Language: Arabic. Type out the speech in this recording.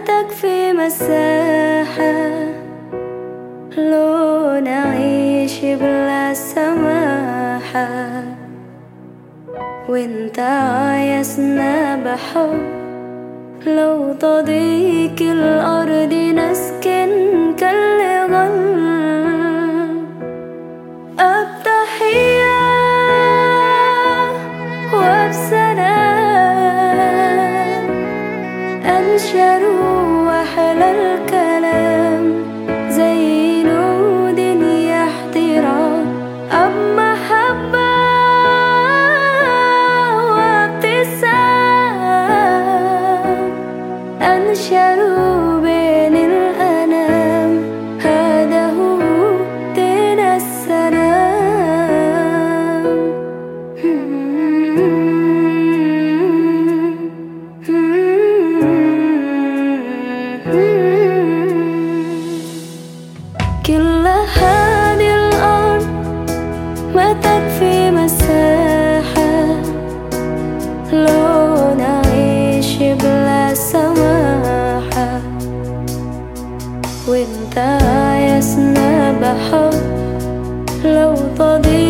ما تكفي مساحة لو نعيش بلا سماحة. وإنت عايزنا بحب لو تضيق الأرض لو